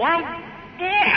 One, four.